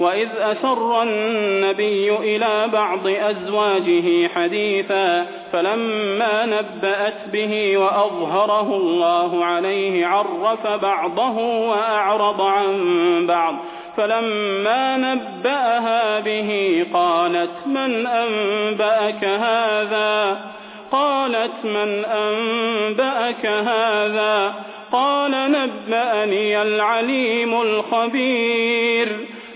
وإذ أسر النبي إلى بعض أزواجه حديثا فلما نبأت به وأظهره الله عليه عرف بعضه وأعرض عن بعض فلما نبأها به قالت من أنبأك هذا؟ قالت من أنبأك هذا؟ قال نبأني العليم الخبير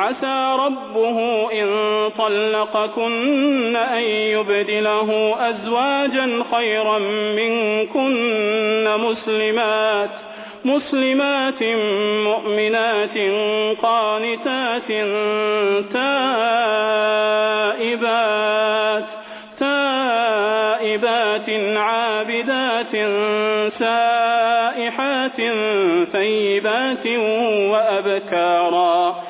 عسى ربه إن طلقكن أن يبدله أزواجا خيرا منكن مسلمات مسلمات مؤمنات قانتات تائبات تائبات عابدات سائحات ثيبات وأبكارا.